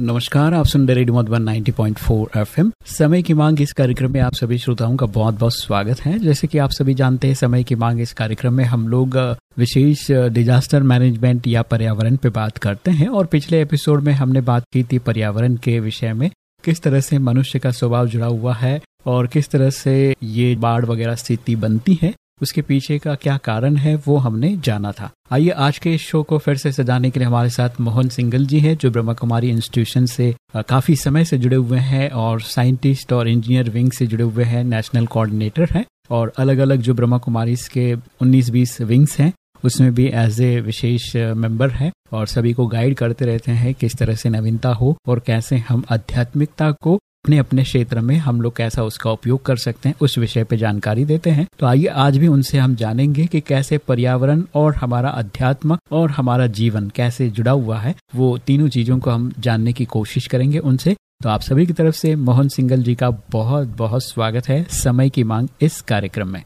नमस्कार, आप सुन रहे रेडियो मधुबन 90.4 एफएम। समय की मांग इस कार्यक्रम में आप सभी श्रोताओं का बहुत बहुत स्वागत है। जैसे कि आप सभी जानते हैं, समय की मांग इस कार्यक्रम में हम लोग विशेष डिजास्टर मैनेजमेंट या पर्यावरण पे बात करते हैं और पिछले एपिसोड में हमने बात की थी पर्यावरण के विषय में, किस तरह से मनुष्य का स्वभाव जुड़ा हुआ है और किस तरह से ये बाढ़ वगैरह स्थिति बनती है। उसके पीछे का क्या कारण है, वो हमने जाना था। आइए आज के इस शो को फिर से सजाने के लिए हमारे साथ मोहन सिंगल जी हैं, जो ब्रह्मा कुमारी इंस्टीट्यूशन से काफ़ी समय से जुड़े हुए हैं और साइंटिस्ट और इंजीनियर विंग से जुड़े हुए हैं, नेशनल कोऑर्डिनेटर हैं और अलग अलग जो ब्रह्मा कुमारी के 19-20 विंग्स हैं, उसमें भी एज ए विशेष मेंबर है और सभी को गाइड करते रहते हैं, किस तरह से नवीनता हो और कैसे हम आध्यात्मिकता को अपने अपने क्षेत्र में हम लोग कैसा उसका उपयोग कर सकते हैं, उस विषय पे जानकारी देते हैं। तो आइए आज भी उनसे हम जानेंगे कि कैसे पर्यावरण और हमारा अध्यात्म और हमारा जीवन कैसे जुड़ा हुआ है। वो तीनों चीज़ों को हम जानने की कोशिश करेंगे उनसे। तो आप सभी की तरफ़ से मोहन सिंगल जी का बहुत बहुत स्वागत है समय की मांग इस कार्यक्रम में।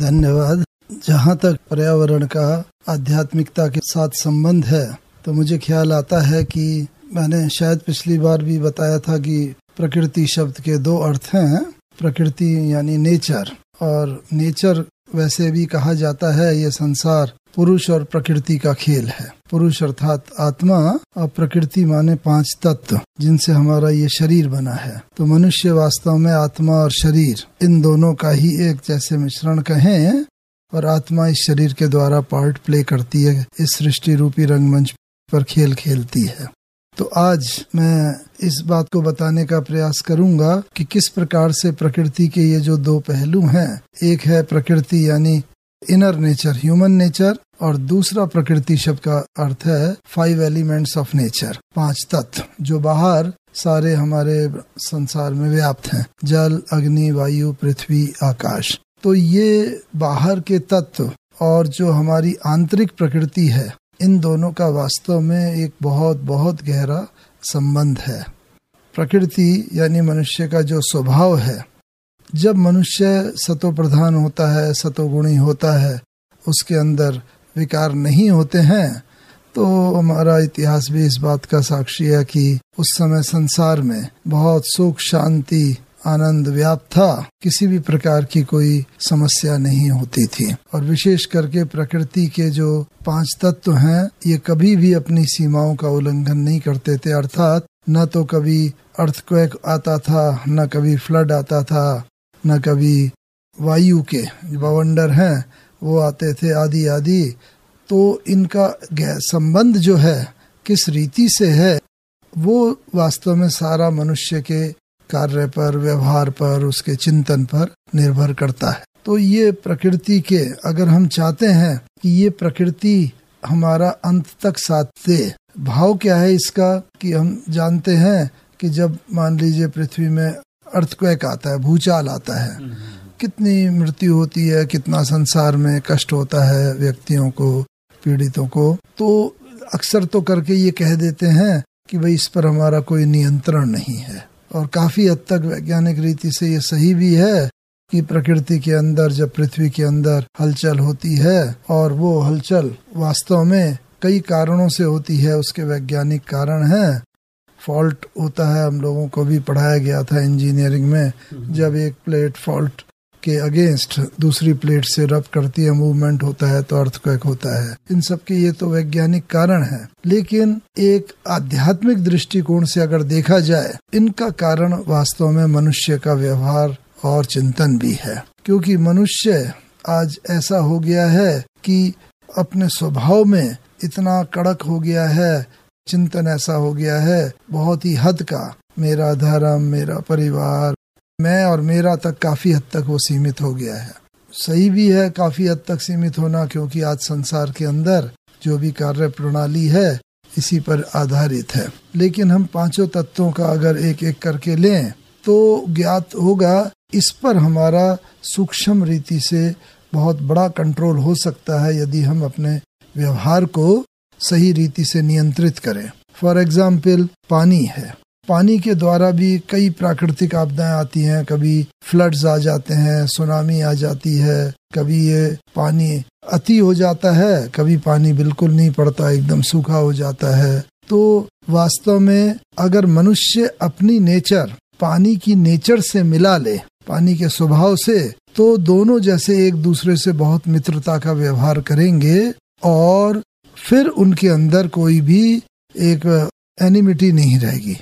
धन्यवाद। जहाँ तक पर्यावरण का आध्यात्मिकता के साथ संबंध है तो मुझे ख्याल आता है कि मैंने शायद पिछली बार भी बताया था कि प्रकृति शब्द के दो अर्थ हैं, प्रकृति यानी नेचर, और नेचर वैसे भी कहा जाता है ये संसार पुरुष और प्रकृति का खेल है। पुरुष अर्थात आत्मा, और प्रकृति माने पाँच तत्व, जिनसे हमारा ये शरीर बना है। तो मनुष्य वास्तव में आत्मा और शरीर, इन दोनों का ही एक जैसे मिश्रण कहें, और आत्मा इस शरीर के द्वारा पार्ट प्ले करती है, इस सृष्टि रूपी रंगमंच पर खेल खेलती है। तो आज मैं इस बात को बताने का प्रयास करूँगा कि किस प्रकार से प्रकृति के ये जो दो पहलू हैं, एक है प्रकृति यानी इनर नेचर ह्यूमन नेचर और दूसरा प्रकृति शब्द का अर्थ है फाइव एलिमेंट्स ऑफ़ नेचर पाँच तत्व, जो बाहर सारे हमारे संसार में व्याप्त हैं, जल, अग्नि, वायु, पृथ्वी, आकाश। तो ये बाहर के तत्व और जो हमारी आंतरिक प्रकृति है इन दोनों का वास्तव में एक बहुत बहुत गहरा संबंध है। प्रकृति यानी मनुष्य का जो स्वभाव है, जब मनुष्य सतो प्रधान होता है सतोगुणी होता है, उसके अंदर विकार नहीं होते हैं तो हमारा इतिहास भी इस बात का साक्षी है कि उस समय संसार में बहुत सुख, शांति आनंद व्याप्त था। किसी भी प्रकार की कोई समस्या नहीं होती थी। और विशेष करके प्रकृति के जो पाँच तत्व हैं, ये कभी भी अपनी सीमाओं का उल्लंघन नहीं करते थे। अर्थात, न तो कभी अर्थक्वेक आता था, न कभी फ्लड आता था, न कभी वायु के बवंडर हैं, वो आते थे आदि आदि। तो इनका संबंध जो है, किस रीति से है, वो वास्तव में सारा मनुष्य के कार्य पर, व्यवहार पर, उसके चिंतन पर निर्भर करता है। तो ये प्रकृति के, अगर हम चाहते हैं कि ये प्रकृति हमारा अंत तक साथ दे, भाव क्या है इसका कि हम जानते हैं कि जब मान लीजिए पृथ्वी में अर्थक्वेक आता है, भूचाल आता है, कितनी मृत्यु होती है, कितना संसार में कष्ट होता है व्यक्तियों को, पीड़ितों को तो अक्सर तो करके ये कह देते हैं कि भाई इस पर हमारा कोई नियंत्रण नहीं है। और काफ़ी हद तक वैज्ञानिक रीति से ये सही भी है कि प्रकृति के अंदर जब पृथ्वी के अंदर हलचल होती है और वो हलचल वास्तव में कई कारणों से होती है, उसके वैज्ञानिक कारण हैं। फॉल्ट होता है, हम लोगों को भी पढ़ाया गया था इंजीनियरिंग में, जब एक प्लेट फॉल्ट के अगेंस्ट दूसरी प्लेट से रब करती है मूवमेंट होता है तो अर्थक्वेक होता है। इन सब के ये तो वैज्ञानिक कारण है। लेकिन एक आध्यात्मिक दृष्टिकोण से अगर देखा जाए, इनका कारण वास्तव में मनुष्य का व्यवहार और चिंतन भी है। क्योंकि मनुष्य आज ऐसा हो गया है कि अपने स्वभाव में इतना कड़क हो गया है, चिंतन ऐसा हो गया है, बहुत ही हद का, मेरा धर्म, मेरा परिवार मैं और मेरा तक काफ़ी हद तक वो सीमित हो गया है। सही भी है काफ़ी हद तक सीमित होना क्योंकि आज संसार के अंदर जो भी कार्य प्रणाली है, इसी पर आधारित है। लेकिन हम पाँचों तत्वों का अगर एक एक करके लें तो ज्ञात होगा इस पर हमारा सूक्ष्म रीति से बहुत बड़ा कंट्रोल हो सकता है यदि हम अपने व्यवहार को सही रीति से नियंत्रित करें। फॉर एग्ज़ाम्पल पानी है। पानी के द्वारा भी कई प्राकृतिक आपदाएँ आती हैं। कभी फ्लड्स आ जाते हैं सुनामी आ जाती है, कभी ये पानी अति हो जाता है, कभी पानी बिल्कुल नहीं पड़ता, एकदम सूखा हो जाता है। तो वास्तव में अगर मनुष्य अपनी नेचर पानी की नेचर से मिला ले, पानी के स्वभाव से तो दोनों जैसे एक दूसरे से बहुत मित्रता का व्यवहार करेंगे और फिर उनके अंदर कोई भी एक एनिमिटी नहीं रहेगी।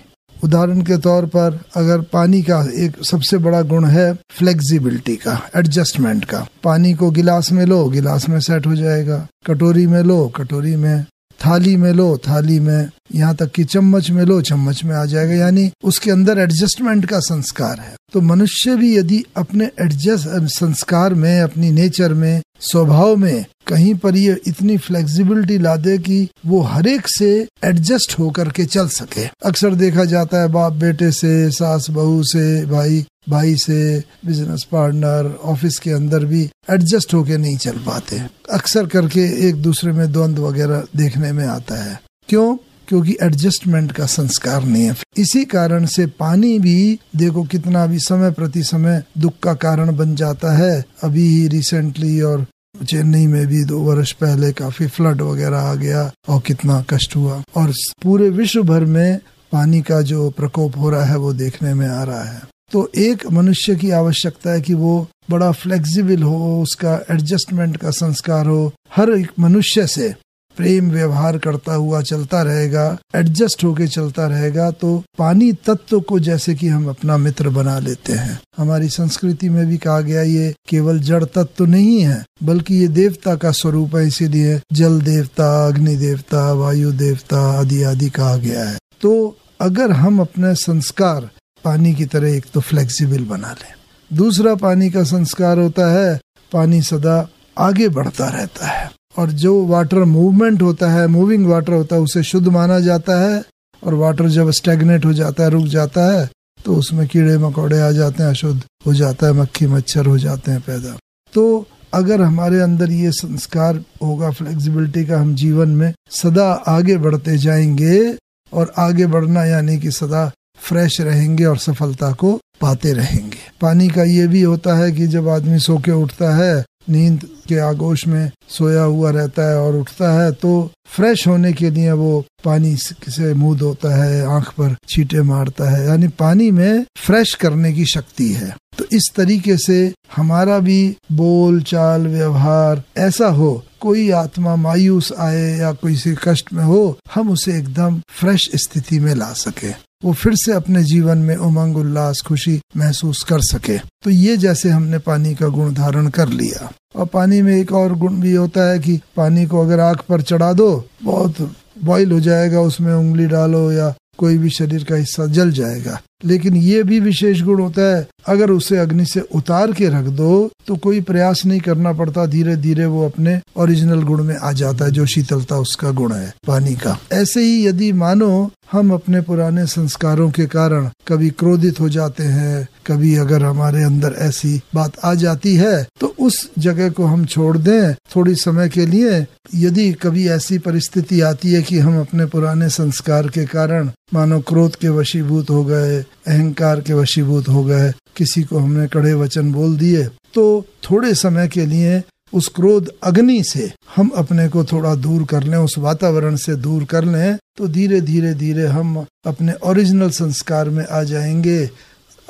उदाहरण के तौर पर अगर पानी का एक सबसे बड़ा गुण है फ्लेक्सिबिलिटी का एडजस्टमेंट का। पानी को गिलास में लो, गिलास में सेट हो जाएगा। कटोरी में लो, कटोरी में थाली में लो, थाली में यहाँ तक कि चम्मच में लो, चम्मच में आ जाएगा। यानी उसके अंदर एडजस्टमेंट का संस्कार है। तो मनुष्य भी यदि अपने एडजस्ट संस्कार में, अपनी नेचर में, स्वभाव में कहीं पर ये इतनी फ्लेक्सिबिलिटी ला दे कि वो हर एक से एडजस्ट होकर के चल सके। अक्सर देखा जाता है, बाप बेटे से, सास बहू से, भाई भाई से बिज़नेस पार्टनर ऑफ़िस के अंदर भी एडजस्ट होके नहीं चल पाते। अक्सर करके एक दूसरे में द्वंद वगैरह देखने में आता है। क्यों? क्योंकि एडजस्टमेंट का संस्कार नहीं है। इसी कारण से पानी भी, देखो कितना भी समय प्रति समय दुख का कारण बन जाता है। अभी ही रिसेंटली और चेन्नई में भी दो वर्ष पहले काफ़ी फ्लड वगैरह आ गया और कितना कष्ट हुआ। और पूरे विश्व भर में पानी का जो प्रकोप हो रहा है, वो देखने में आ रहा है। तो एक मनुष्य की आवश्यकता है कि वो बड़ा फ्लेक्सिबल हो, उसका एडजस्टमेंट का संस्कार हो। हर एक मनुष्य से प्रेम व्यवहार करता हुआ चलता रहेगा एडजस्ट होके चलता रहेगा तो पानी तत्व को जैसे कि हम अपना मित्र बना लेते हैं। हमारी संस्कृति में भी कहा गया ये केवल जड़ तत्व तो नहीं है, बल्कि ये देवता का स्वरूप है, इसीलिए जल देवता, अग्नि देवता, वायु देवता आदि आदि कहा गया है। तो अगर हम अपने संस्कार पानी की तरह एक तो फ्लेक्सिबल बना लें। दूसरा पानी का संस्कार होता है, पानी सदा आगे बढ़ता रहता है। और जो वाटर मूवमेंट होता है मूविंग वाटर होता है, उसे शुद्ध माना जाता है। और वाटर जब स्टेगनेट हो जाता है, रुक जाता है तो उसमें कीड़े मकोड़े आ जाते हैं अशुद्ध हो जाता है, मक्खी मच्छर हो जाते हैं पैदा। तो अगर हमारे अंदर ये संस्कार होगा फ्लेक्सिबिलिटी का हम जीवन में सदा आगे बढ़ते जाएँगे और आगे बढ़ना यानी कि सदा फ्रेश रहेंगे और सफलता को पाते रहेंगे। पानी का ये भी होता है कि जब आदमी सो के उठता है नींद के आगोश में सोया हुआ रहता है और उठता है तो फ्रेश होने के लिए वो पानी से मुँह धोता है, आँख पर छीटे मारता है, यानी पानी में फ्रेश करने की शक्ति है। तो इस तरीके से हमारा भी बोल, चाल, व्यवहार ऐसा हो, कोई आत्मा मायूस आए या कोई से कष्ट में हो, हम उसे एकदम फ्रेश स्थिति में ला सके। वो फिर से अपने जीवन में उमंग, उल्लास, खुशी महसूस कर सके। तो ये जैसे हमने पानी का गुण धारण कर लिया। और पानी में एक और गुण भी होता है कि पानी को अगर आग पर चढ़ा दो, बहुत बॉईल हो जाएगा, उसमें उंगली डालो या कोई भी शरीर का हिस्सा जल जाएगा। लेकिन ये भी विशेष गुण होता है, अगर उसे अग्नि से उतार के रख दो तो कोई प्रयास नहीं करना पड़ता धीरे धीरे वो अपने ओरिजिनल गुण में आ जाता है, जो शीतलता उसका गुण है पानी का। ऐसे ही यदि मानो हम अपने पुराने संस्कारों के कारण कभी क्रोधित हो जाते हैं, कभी अगर हमारे अंदर ऐसी बात आ जाती है तो उस जगह को हम छोड़ दें थोड़ी समय के लिए। यदि कभी ऐसी परिस्थिति आती है कि हम अपने पुराने संस्कार के कारण मानो क्रोध के वशीभूत हो गए अहंकार के वशीभूत हो गए, किसी को हमने कड़े वचन बोल दिए तो थोड़े समय के लिए उस क्रोध अग्नि से हम अपने को थोड़ा दूर कर लें, उस वातावरण से दूर कर लें तो धीरे धीरे धीरे हम अपने ओरिजिनल संस्कार में आ जाएँगे।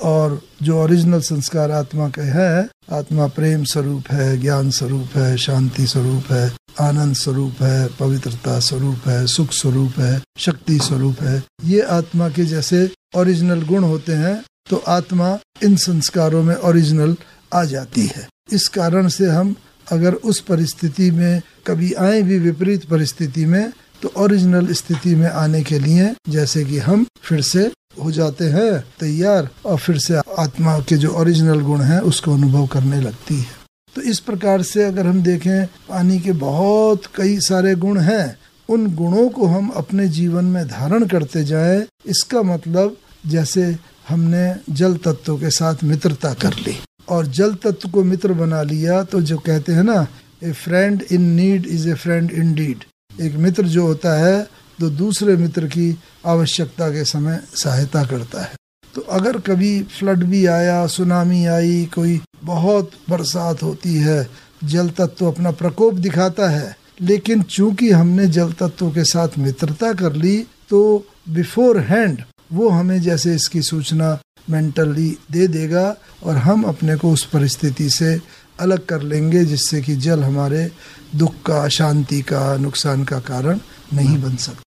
और जो ओरिजिनल संस्कार आत्मा के है, आत्मा प्रेम स्वरूप है, ज्ञान स्वरूप है, शांति स्वरूप है, आनंद स्वरूप है, पवित्रता स्वरूप है, सुख स्वरूप है, शक्ति स्वरूप है, ये आत्मा के जैसे ओरिजिनल गुण होते हैं तो आत्मा इन संस्कारों में ओरिजिनल आ जाती है। इस कारण से हम अगर उस परिस्थिति में कभी आए भी विपरीत परिस्थिति में तो ओरिजिनल स्थिति में आने के लिए जैसे कि हम फिर से हो जाते हैं, तैयार, और फिर से आत्मा के जो ओरिजिनल गुण हैं, उसको अनुभव करने लगती है। तो इस प्रकार से अगर हम देखें, पानी के बहुत कई सारे गुण हैं। उन गुणों को हम अपने जीवन में धारण करते जाए, इसका मतलब जैसे हमने जल तत्व के साथ मित्रता कर ली। और जल तत्व को मित्र बना लिया तो जो कहते हैं ना, a friend in need is a friend indeed एक मित्र जो होता है तो दूसरे मित्र की आवश्यकता के समय सहायता करता है। तो अगर कभी फ्लड भी आया, सुनामी आई, कोई बहुत बरसात होती है, जल तत्व अपना प्रकोप दिखाता है, लेकिन चूँकि हमने जल तत्व के साथ मित्रता कर ली तो बिफोर हैंड वो हमें जैसे इसकी सूचना मेंटली दे देगा और हम अपने को उस परिस्थिति से अलग कर लेंगे, जिससे कि जल हमारे दुख का, शांति का, नुकसान का कारण नहीं बन सकता।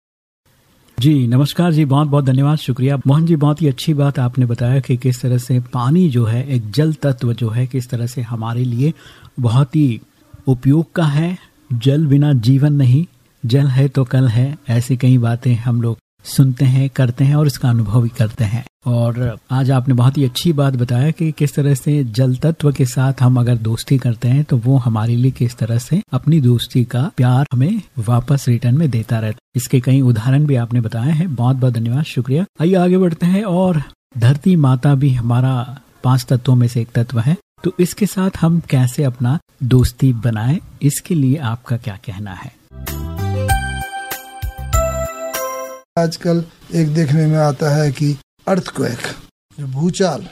जी, नमस्कार जी, बहुत बहुत धन्यवाद, शुक्रिया। मोहन जी, बहुत ही अच्छी बात आपने बताया कि किस तरह से पानी जो है, एक जल तत्व जो है, किस तरह से हमारे लिए बहुत ही उपयोग का है। जल बिना जीवन नहीं, जल है तो कल है, ऐसी कई बातें हम लोग सुनते हैं, करते हैं और इसका अनुभव भी करते हैं। और आज आपने बहुत ही अच्छी बात बताया कि किस तरह से जल तत्व के साथ हम अगर दोस्ती करते हैं तो वो हमारे लिए किस तरह से अपनी दोस्ती का प्यार हमें वापस रिटर्न में देता रहता है। इसके कई उदाहरण भी आपने बताए हैं। बहुत बहुत धन्यवाद, शुक्रिया। आइए आगे बढ़ते हैं और धरती माता भी हमारा पाँच तत्वों में से एक तत्व है। तो इसके साथ हम कैसे अपना दोस्ती बनाए, इसके लिए आपका क्या कहना है? आजकल एक देखने में आता है कि अर्थक्वेक जो भूचाल,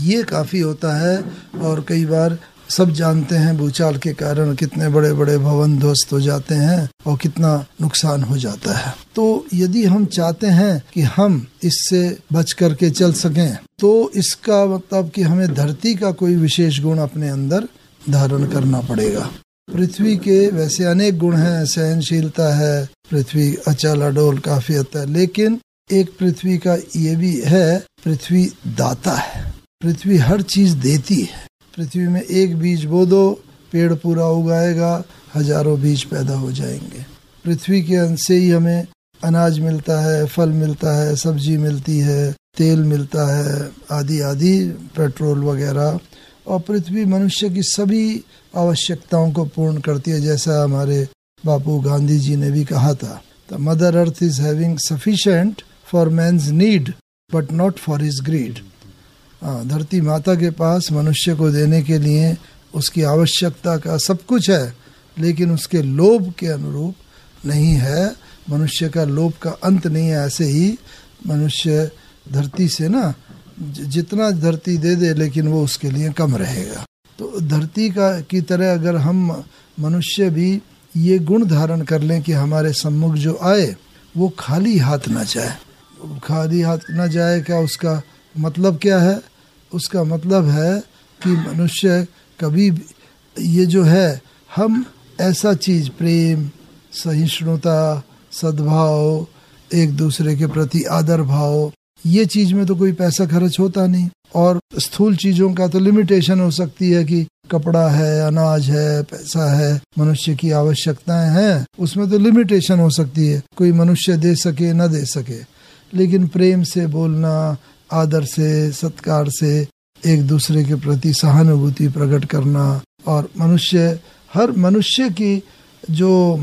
ये काफ़ी होता है और कई बार सब जानते हैं भूचाल के कारण कितने बड़े बड़े भवन ध्वस्त हो जाते हैं और कितना नुकसान हो जाता है। तो यदि हम चाहते हैं कि हम इससे बच करके चल सकें तो इसका मतलब कि हमें धरती का कोई विशेष गुण अपने अंदर धारण करना पड़ेगा। पृथ्वी के वैसे अनेक गुण हैं, सहनशीलता है, पृथ्वी अचल अडोल काफ़ी होता है लेकिन एक पृथ्वी का ये भी है, पृथ्वी दाता है। पृथ्वी हर चीज़ देती है। पृथ्वी में एक बीज बो दो, पेड़ पूरा उगाएगा, हज़ारों बीज पैदा हो जाएँगे। पृथ्वी के अंश से ही हमें अनाज मिलता है, फल मिलता है, सब्ज़ी मिलती है, तेल मिलता है, आदि आदि, पेट्रोल वगैरह। और पृथ्वी मनुष्य की सभी आवश्यकताओं को पूर्ण करती है, जैसा हमारे बापू गांधी जी ने भी कहा था। Mother earth is having sufficient for man's need but not for his greed धरती माता के पास मनुष्य को देने के लिए उसकी आवश्यकता का सब कुछ है, लेकिन उसके लोभ के अनुरूप नहीं है। मनुष्य का लोभ का अंत नहीं है, ऐसे ही मनुष्य धरती से ना जितना धरती दे दे, लेकिन वो उसके लिए कम रहेगा। तो धरती का, की तरह अगर हम मनुष्य भी ये गुण धारण कर लें कि हमारे सम्मुख जो आए, वो खाली हाथ ना जाए। खाली हाथ ना जाए क्या उसका मतलब क्या है? उसका मतलब है कि मनुष्य कभी ये जो है, हम ऐसा चीज़, प्रेम, सहिष्णुता, सद्भाव, एक दूसरे के प्रति आदर भाव, ये चीज़ में तो कोई पैसा खर्च होता नहीं। और स्थूल चीज़ों का तो लिमिटेशन हो सकती है कि कपड़ा है, अनाज है, पैसा है, मनुष्य की आवश्यकताएँ हैं। उसमें तो लिमिटेशन हो सकती है। कोई मनुष्य दे सके, न दे सके। लेकिन प्रेम से बोलना, आदर से, सत्कार से, एक दूसरे के प्रति सहानुभूति प्रकट करना और मनुष्य, हर मनुष्य की जो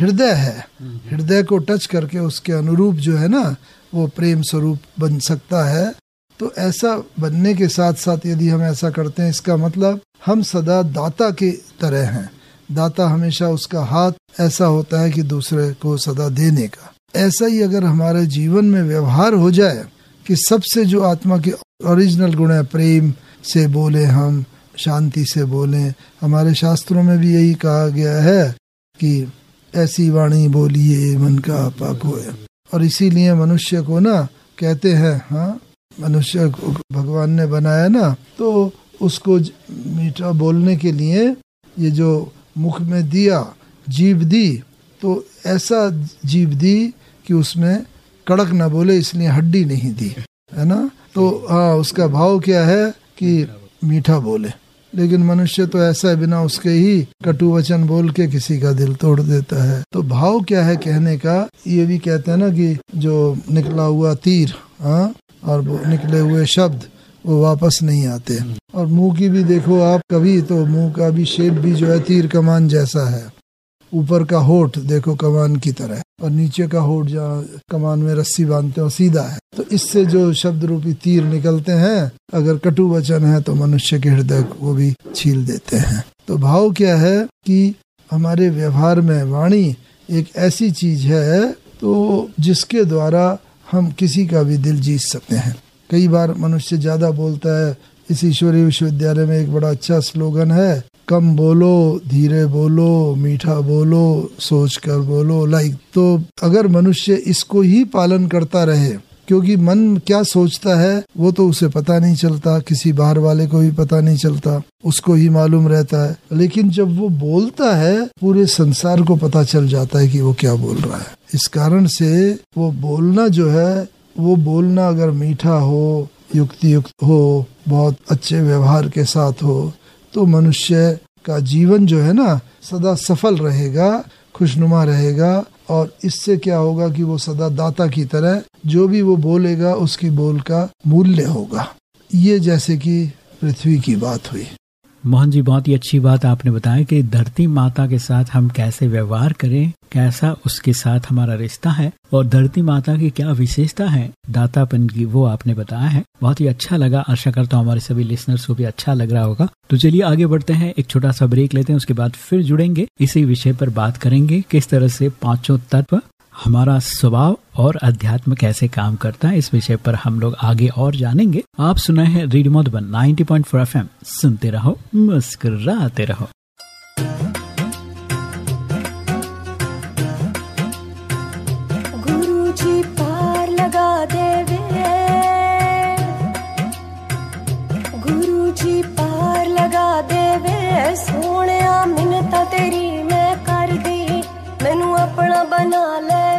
हृदय है, हृदय को टच करके उसके अनुरूप जो है ना, वो प्रेम स्वरूप बन सकता है। तो ऐसा बनने के साथ साथ यदि हम ऐसा करते हैं, इसका मतलब हम सदा दाता की तरह हैं। दाता हमेशा उसका हाथ ऐसा होता है कि दूसरे को सदा देने का। ऐसा ही अगर हमारे जीवन में व्यवहार हो जाए कि सबसे जो आत्मा के ओरिजिनल गुण है, प्रेम से बोले हम, शांति से बोले, हमारे शास्त्रों में भी यही कहा गया है कि ऐसी वाणी बोलिए, मन का पाको है और इसीलिए मनुष्य को ना कहते हैं हाँ मनुष्य को भगवान ने बनाया ना तो उसको मीठा बोलने के लिए ये जो मुख में दिया, जीव दी तो ऐसा जीव दी कि उसमें कड़क ना बोले, इसलिए हड्डी नहीं दी, है ना? तो हाँ उसका भाव क्या है कि मीठा बोले। लेकिन मनुष्य तो ऐसा है, बिना उसके ही कटु वचन बोल के किसी का दिल तोड़ देता है। तो भाव क्या है कहने का? ये भी कहते हैं ना कि जो निकला हुआ तीर हाँ और निकले हुए शब्द, वो वापस नहीं आते। और मुँह की भी देखो आप, कभी तो मुँह का भी शेप भी जो है तीर कमान जैसा है। ऊपर का होठ देखो कमान की तरह और नीचे का होठ जहाँ कमान में रस्सी बांधते हो सीधा है। तो इससे जो शब्द रूपी तीर निकलते हैं, अगर कटु वचन है तो मनुष्य के हृदय को भी छील देते हैं। तो भाव क्या है कि हमारे व्यवहार में वाणी एक ऐसी चीज़ है तो जिसके द्वारा हम किसी का भी दिल जीत सकते हैं। कई बार मनुष्य ज़्यादा बोलता है, इस ईश्वरीय विश्वविद्यालय में एक बड़ा अच्छा स्लोगन है कम बोलो, धीरे बोलो, मीठा बोलो सोच कर बोलो। लाइक तो अगर मनुष्य इसको ही पालन करता रहे, क्योंकि मन क्या सोचता है, वो तो उसे पता नहीं चलता, किसी बाहर वाले को भी पता नहीं चलता, उसको ही मालूम रहता है। लेकिन जब वो बोलता है, पूरे संसार को पता चल जाता है कि वो क्या बोल रहा है। इस कारण से वो बोलना जो है, वो बोलना अगर मीठा हो युक्ति युक्त हो, बहुत अच्छे व्यवहार के साथ हो तो मनुष्य का जीवन जो है ना, सदा सफल रहेगा, खुशनुमा रहेगा, और इससे क्या होगा कि वो सदा दाता की तरह, जो भी वो बोलेगा, उसकी बोल का मूल्य होगा। ये जैसे कि पृथ्वी की बात हुई। मोहन जी, बहुत ही अच्छी बात आपने बताया कि धरती माता के साथ हम कैसे व्यवहार करें, कैसा उसके साथ हमारा रिश्ता है और धरती माता की क्या विशेषता है, दातापन की वो आपने बताया है। बहुत ही अच्छा लगा। आशा करता हूँ हमारे सभी लिसनर्स को भी अच्छा लग रहा होगा। तो चलिए आगे बढ़ते हैं, एक छोटा सा ब्रेक लेते हैं, उसके बाद फिर जुड़ेंगे। इसी विषय पर बात करेंगे, किस तरह से पाँचों तत्व हमारा स्वभाव और अध्यात्म कैसे काम करता है, इस विषय पर हम लोग आगे और जानेंगे। आप सुना है रेडियो मधुबन 90.4 एफएम। सुनते रहो, मुस्कुराते रहो। बना लेवे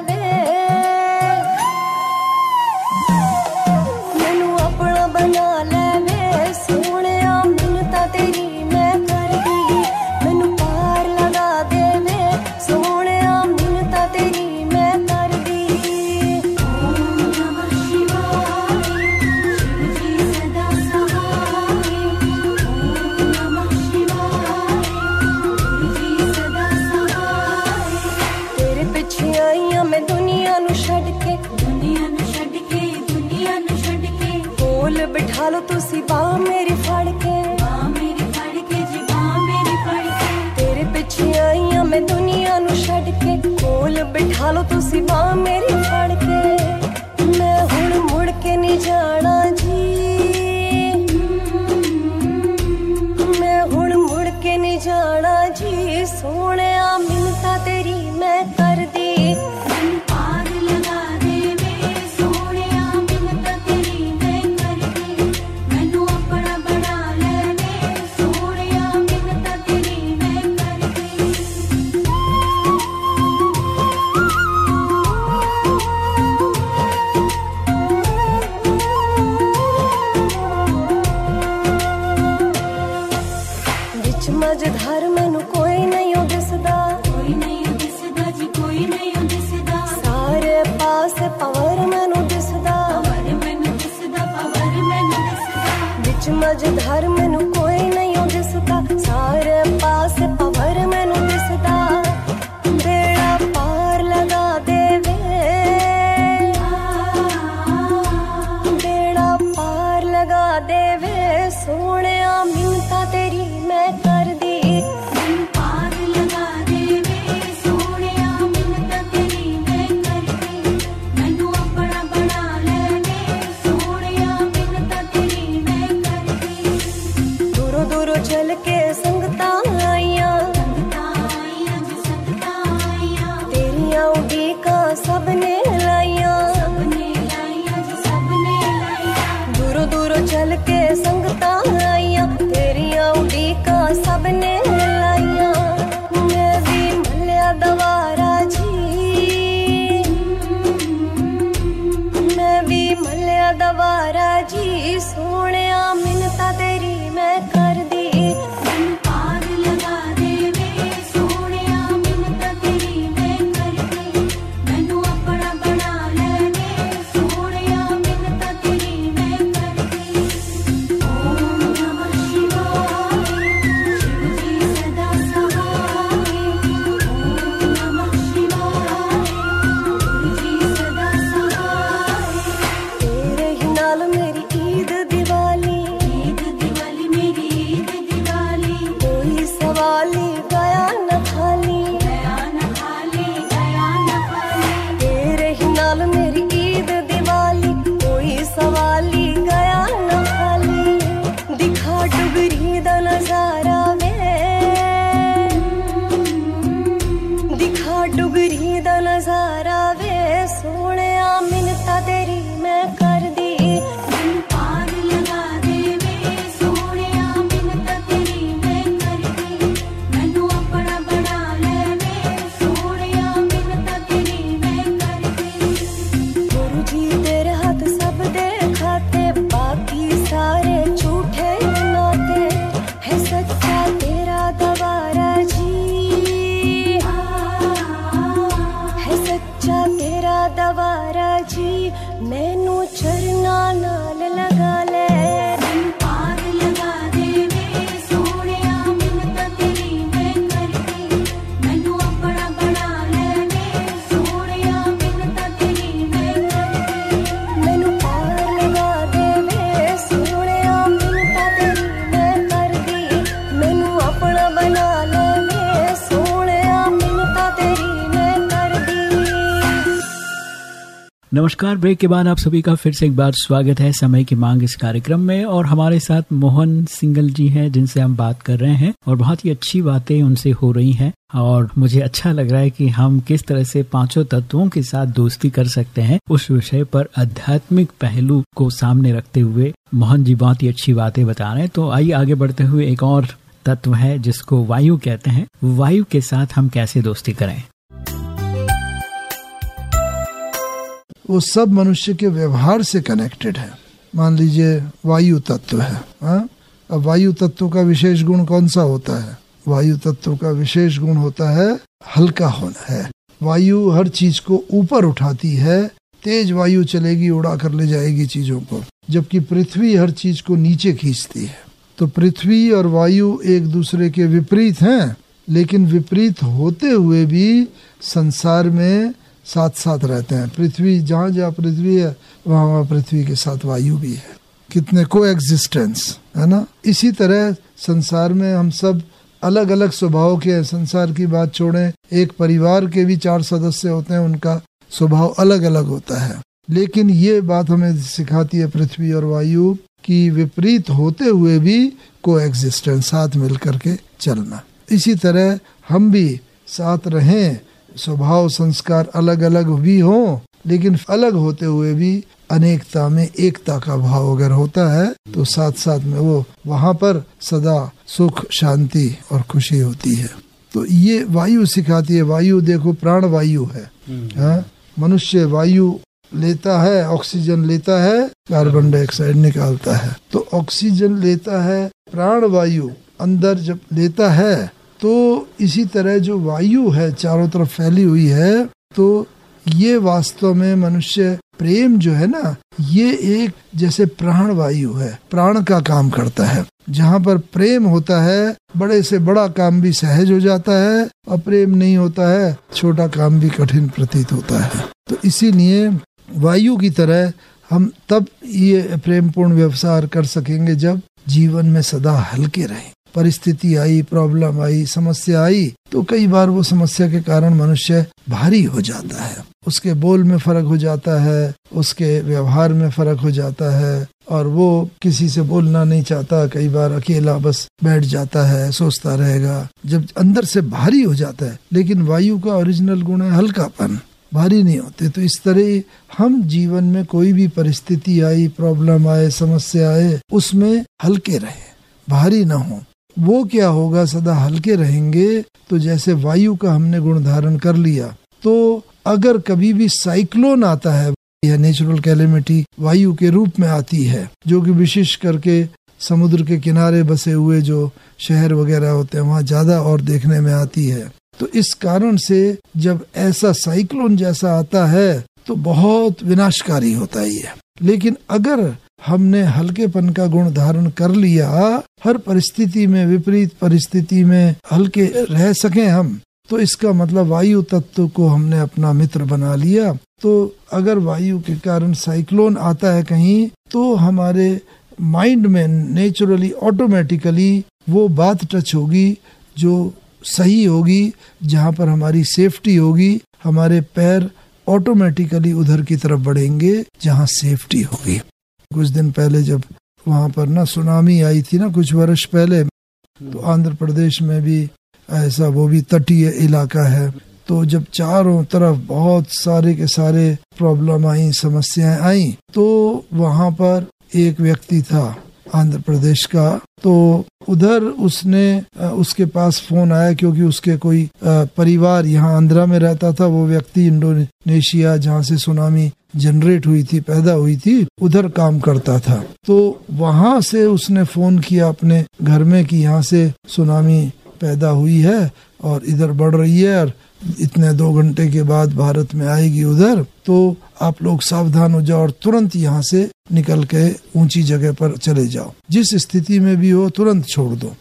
ਤੁਸੀਂ ਬਾਹ ਮੇਰੀ ਫੜ ਕੇ। ਬਾਹ ਮੇਰੀ ਫੜ ਕੇ ਜੀ ਬਾਹ ਮੇਰੀ ਫੜ ਕੇ। ਤੇਰੇ ਪਿੱਛੇ ਆਈਆਂ ਮੈਂ ਦੁਨੀਆ ਨੂੰ ਛੱਡ ਕੇ। ਕੋਲ ਬਿਠਾ ਲਓ ਤੁਸੀਂ ਬਾਹ 성긋다 नमस्कार। ब्रेक के बाद आप सभी का फिर से एक बार स्वागत है समय की मांग इस कार्यक्रम में। और हमारे साथ मोहन सिंगल जी हैं, जिनसे हम बात कर रहे हैं। और बहुत ही अच्छी बातें उनसे हो रही हैं। और मुझे अच्छा लग रहा है कि हम किस तरह से पाँचों तत्वों के साथ दोस्ती कर सकते हैं, उस विषय पर आध्यात्मिक पहलू को सामने रखते हुए मोहन जी बहुत ही अच्छी बातें बता रहे हैं। तो आइए आगे बढ़ते हुए एक और तत्व है, जिसको वायु कहते हैं। वायु के साथ हम कैसे दोस्ती करें? वो सब मनुष्य के व्यवहार से कनेक्टेड है। मान लीजिए, वायु तत्व है हाँ? अब वायु तत्व का विशेष गुण कौन सा होता है? वायु तत्व का विशेष गुण होता है, हल्का होना है। वायु हर चीज़ को ऊपर उठाती है, तेज वायु चलेगी, उड़ा कर ले जाएगी चीज़ों को। जबकि पृथ्वी हर चीज़ को नीचे खींचती है। तो पृथ्वी और वायु एक दूसरे के विपरीत हैं, लेकिन विपरीत होते हुए भी संसार में साथ साथ रहते हैं। पृथ्वी, जहाँ जहाँ पृथ्वी है, वहाँ वहाँ पृथ्वी के साथ वायु भी है। कितने को एग्जिस्टेंस है ना? इसी तरह संसार में हम सब अलग अलग स्वभाव के संसार की बात छोड़ें, एक परिवार के भी चार सदस्य होते हैं, उनका स्वभाव अलग अलग होता है। लेकिन ये बात हमें सिखाती है पृथ्वी और वायु की विपरीत होते हुए भी को एग्जिस्टेंस साथ मिल करके चलना। इसी तरह हम भी साथ रहें स्वभाव संस्कार अलग अलग भी हो लेकिन अलग होते हुए भी अनेकता में एकता का भाव अगर होता है तो साथ साथ में वो वहाँ पर सदा सुख शांति और खुशी होती है। तो ये वायु सिखाती है वायु देखो प्राण वायु है। हाँ? मनुष्य वायु लेता है ऑक्सीजन लेता है कार्बन डाइऑक्साइड निकालता है। तो ऑक्सीजन लेता है प्राण वायु अंदर जब लेता है तो इसी तरह जो वायु है, चारों तरफ़ फैली हुई है तो ये वास्तव में मनुष्य प्रेम जो है ना, ये एक जैसे प्राण वायु है, प्राण का काम करता है। जहाँ पर प्रेम होता है, बड़े से बड़ा काम भी सहज हो जाता है, और प्रेम नहीं होता है, छोटा काम भी कठिन प्रतीत होता है। तो इसीलिए वायु की तरह हम तब ये प्रेमपूर्ण व्यवसाय कर सकेंगे जब जीवन में सदा हल्के रहें। परिस्थिति आई प्रॉब्लम आई, समस्या आई तो कई बार वो समस्या के कारण मनुष्य भारी हो जाता है। उसके बोल में फ़र्क हो जाता है, उसके व्यवहार में फ़र्क हो जाता है, और वो किसी से बोलना नहीं चाहता, कई बार अकेला बस बैठ जाता है, सोचता रहेगा, जब अंदर से भारी हो जाता है। लेकिन वायु का ओरिजिनल गुण है हल्कापन, भारी नहीं होते। तो इस तरह हम जीवन में कोई भी परिस्थिति आई प्रॉब्लम आए, समस्या आए, उसमें हल्के रहे, भारी ना हो। वो क्या होगा, सदा हल्के रहेंगे। तो जैसे वायु का हमने गुण धारण कर लिया तो अगर कभी भी साइक्लोन आता है या नेचुरल कैलेमिटी वायु के रूप में आती है, जो कि विशेष करके समुद्र के किनारे बसे हुए जो शहर वगैरह होते हैं, वहाँ ज़्यादा और देखने में आती है। तो इस कारण से जब ऐसा साइक्लोन जैसा आता है तो बहुत विनाशकारी होता ही है। लेकिन अगर हमने हल्केपन का गुण धारण कर लिया। हर परिस्थिति में, विपरीत परिस्थिति में हल्के रह सके हम। तो इसका मतलब वायु तत्व को हमने अपना मित्र बना लिया। तो अगर वायु के कारण साइक्लोन आता है कहीं तो हमारे माइंड में नेचुरली, ऑटोमेटिकली वो बात टच होगी जो सही होगी, जहाँ पर हमारी सेफ्टी होगी। हमारे पैर ऑटोमेटिकली उधर की तरफ़ बढ़ेंगे, जहाँ सेफ्टी होगी। कुछ दिन पहले जब वहाँ पर ना सुनामी आई थी ना कुछ वर्ष पहले तो आंध्र प्रदेश में भी ऐसा वो भी तटीय इलाका है। तो जब चारों तरफ़ बहुत सारे के सारे प्रॉब्लम आई समस्याएँ आई तो वहाँ पर एक व्यक्ति था आंध्र प्रदेश का। तो उधर उसने उसके पास फ़ोन आया क्योंकि उसके कोई परिवार यहाँ आंध्रा में रहता था। वो व्यक्ति इंडोनेशिया जहाँ से सुनामी जनरेट हुई थी, पैदा हुई थी, उधर काम करता था। तो वहाँ से उसने फ़ोन किया अपने घर में कि यहाँ से सुनामी पैदा हुई है और इधर बढ़ रही है और इतने दो घंटे के बाद भारत में आएगी उधर। तो आप लोग सावधान हो जाओ और तुरंत यहाँ से निकल के ऊँची जगह पर चले जाओ। जिस स्थिति में भी हो, तुरंत छोड़ दो।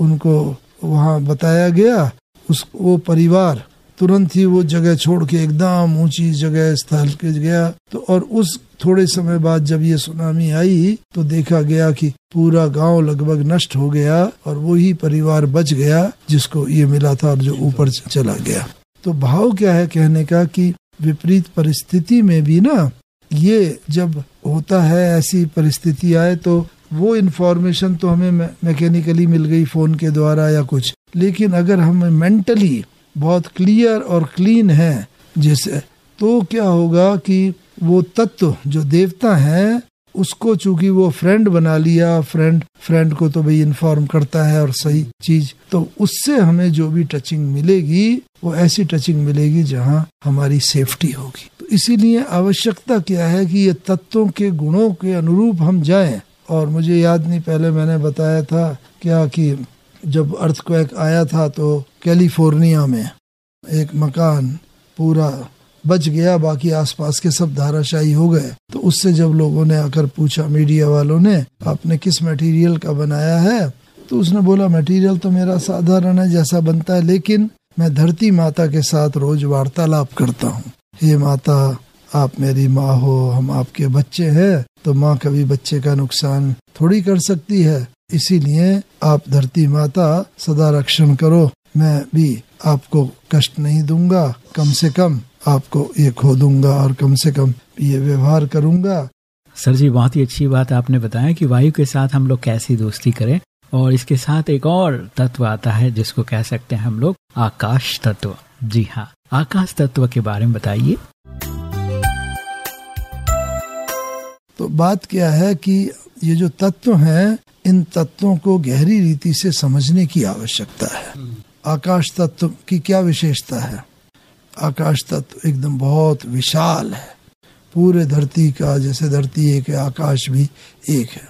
उनको वहाँ बताया गया, उस वो परिवार तुरंत ही वो जगह छोड़ के एकदम ऊँची जगह स्थल के गया। तो और उस थोड़े समय बाद जब ये सुनामी आई तो देखा गया कि पूरा गाँव लगभग नष्ट हो गया और वही परिवार बच गया, जिसको ये मिला था और जो ऊपर चला गया। तो भाव क्या है कहने का कि विपरीत परिस्थिति में भी ना, ये जब होता है, ऐसी परिस्थिति आए तो वो इन्फॉर्मेशन तो हमें मैकेनिकली मिल गई फ़ोन के द्वारा या कुछ। लेकिन अगर हम मेंटली बहुत क्लियर और क्लीन है। जैसे तो क्या होगा कि वो तत्व जो देवता है, उसको चूँकि वो फ्रेंड बना लिया फ्रेंड फ्रेंड को तो भाई इन्फॉर्म करता है और सही चीज़ तो उससे हमें जो भी टचिंग मिलेगी, वो ऐसी टचिंग मिलेगी जहाँ हमारी सेफ्टी होगी। तो इसीलिए आवश्यकता क्या है कि ये तत्वों के गुणों के अनुरूप हम जाएँ। और मुझे याद नहीं, पहले मैंने बताया था क्या कि जब अर्थक्वेक आया था तो कैलिफ़ोर्निया में एक मकान पूरा बच गया, बाकी आसपास के सब धाराशाही हो गए। तो उससे जब लोगों ने आकर पूछा मीडिया वालों ने, आपने किस मटेरियल का बनाया है? तो उसने बोला मटेरियल तो मेरा साधारण है, जैसा बनता है, लेकिन मैं धरती माता के साथ रोज वार्तालाप करता हूँ। हे माता, आप मेरी माँ हो, हम आपके बच्चे हैं तो माँ कभी बच्चे का नुकसान थोड़ी कर सकती है। इसीलिए आप धरती माता सदा रक्षण करो। मैं भी आपको कष्ट नहीं दूँगा कम से कम आपको ये खो दूँगा और कम से कम ये व्यवहार करूँगा। सर जी बहुत ही अच्छी बात आपने बताया कि वायु के साथ हम लोग कैसी दोस्ती करें और इसके साथ एक और तत्व आता है जिसको कह सकते हैं हम लोग आकाश तत्व। जी हाँ आकाश तत्व के बारे में बताइए। तो बात क्या है कि ये जो तत्व हैं इन तत्वों को गहरी रीति से समझने की आवश्यकता है। आकाश तत्व की क्या विशेषता है? आकाश तत्व एकदम बहुत विशाल है। पूरे धरती का, जैसे धरती एक है, आकाश भी एक है।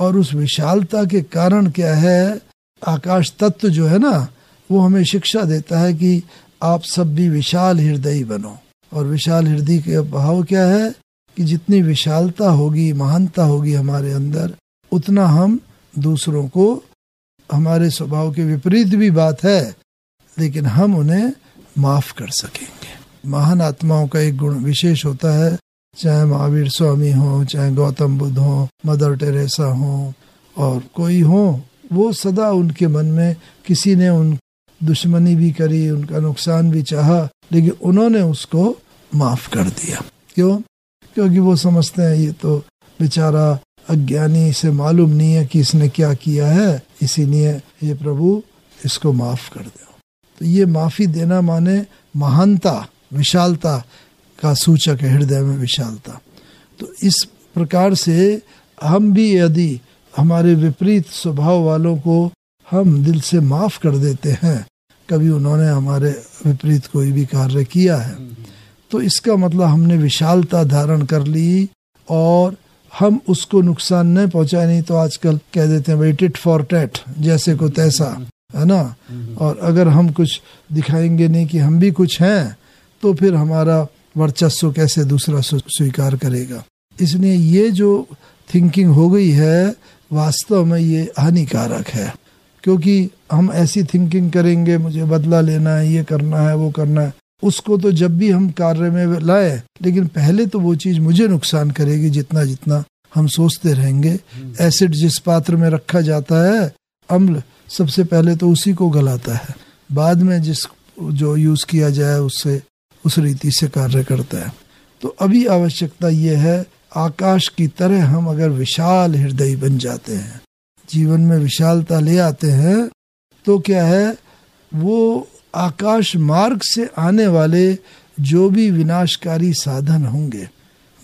और उस विशालता के कारण क्या है? आकाश तत्व जो है ना, वो हमें शिक्षा देता है कि आप सब भी विशाल हृदय बनो। और विशाल हृदय के भाव क्या है? कि जितनी विशालता होगी, महानता होगी हमारे अंदर, उतना हम दूसरों को हमारे स्वभाव के विपरीत भी बात है, लेकिन हम उन्हें माफ़ कर सकेंगे। महान आत्माओं का एक गुण विशेष होता है, चाहे महावीर स्वामी हो, चाहे गौतम बुद्ध हो, मदर टेरेसा हो, और कोई हो, वो सदा उनके मन में किसी ने उन दुश्मनी भी करी, उनका नुकसान भी चाहा, लेकिन उन्होंने उसको माफ़ कर दिया। क्यों? क्योंकि वो समझते हैं, ये तो बेचारा अज्ञानी से मालूम नहीं है कि इसने क्या किया है, इसीलिए ये प्रभु इसको माफ़ कर दो। तो ये माफ़ी देना माने महानता, विशालता का सूचक है, हृदय में विशालता। तो इस प्रकार से हम भी यदि हमारे विपरीत स्वभाव वालों को हम दिल से माफ़ कर देते हैं, कभी उन्होंने हमारे विपरीत कोई भी कार्य किया है। तो इसका मतलब हमने विशालता धारण कर ली और हम उसको नुकसान नहीं पहुँचाए, नहीं तो आजकल कह देते हैं, भाई टिट फॉर टेट जैसे को तैसा, है ना? और अगर हम कुछ दिखाएँगे नहीं कि हम भी कुछ हैं तो फिर हमारा वर्चस्व कैसे दूसरा स्वीकार करेगा? इसलिए ये जो थिंकिंग हो गई है, वास्तव में ये हानिकारक है। क्योंकि हम ऐसी थिंकिंग करेंगे, मुझे बदला लेना है, ये करना है, वो करना है। उसको तो जब भी हम कार्य में लाए लेकिन पहले तो वो चीज़ मुझे नुकसान करेगी जितना जितना हम सोचते रहेंगे। एसिड जिस पात्र में रखा जाता है अम्ल सबसे पहले तो उसी को गलाता है। बाद में जिस जो यूज़ किया जाए उससे उस रीति से कार्य करता है। तो अभी आवश्यकता यह है आकाश की तरह हम अगर विशाल हृदय बन जाते हैं जीवन में विशालता ले आते हैं तो क्या है वो आकाश मार्ग से आने वाले जो भी विनाशकारी साधन होंगे,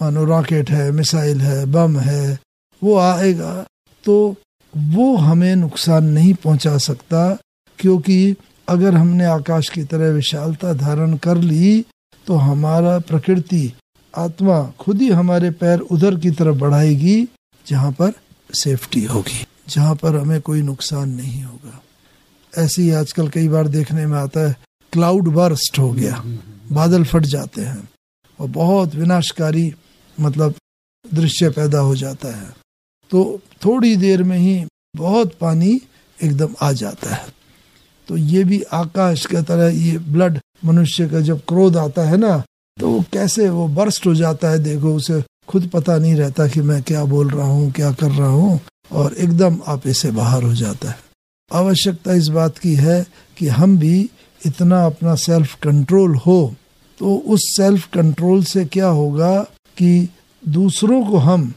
मानो रॉकेट है, मिसाइल है, बम है, वो आएगा तो वो हमें नुकसान नहीं पहुँचा सकता, क्योंकि अगर हमने आकाश की तरह विशालता धारण कर ली तो हमारा प्रकृति, आत्मा खुद ही हमारे पैर उधर की तरफ़ बढ़ाएगी, जहाँ पर सेफ्टी होगी, जहाँ पर हमें कोई नुकसान नहीं होगा। ऐसे ही आजकल कई बार देखने में आता है क्लाउड बर्स्ट हो गया, बादल फट जाते हैं और बहुत विनाशकारी मतलब दृश्य पैदा हो जाता है। तो थोड़ी देर में ही बहुत पानी एकदम आ जाता है। तो ये भी आकाश की तरह ये ब्लड मनुष्य का जब क्रोध आता है ना तो वो कैसे वो बर्स्ट हो जाता है, देखो उसे खुद पता नहीं रहता कि मैं क्या बोल रहा हूँ, क्या कर रहा हूँ और एकदम आप से बाहर हो जाता है। आवश्यकता इस बात की है कि हम भी इतना अपना सेल्फ कंट्रोल हो तो उस सेल्फ कंट्रोल से क्या होगा कि दूसरों को हम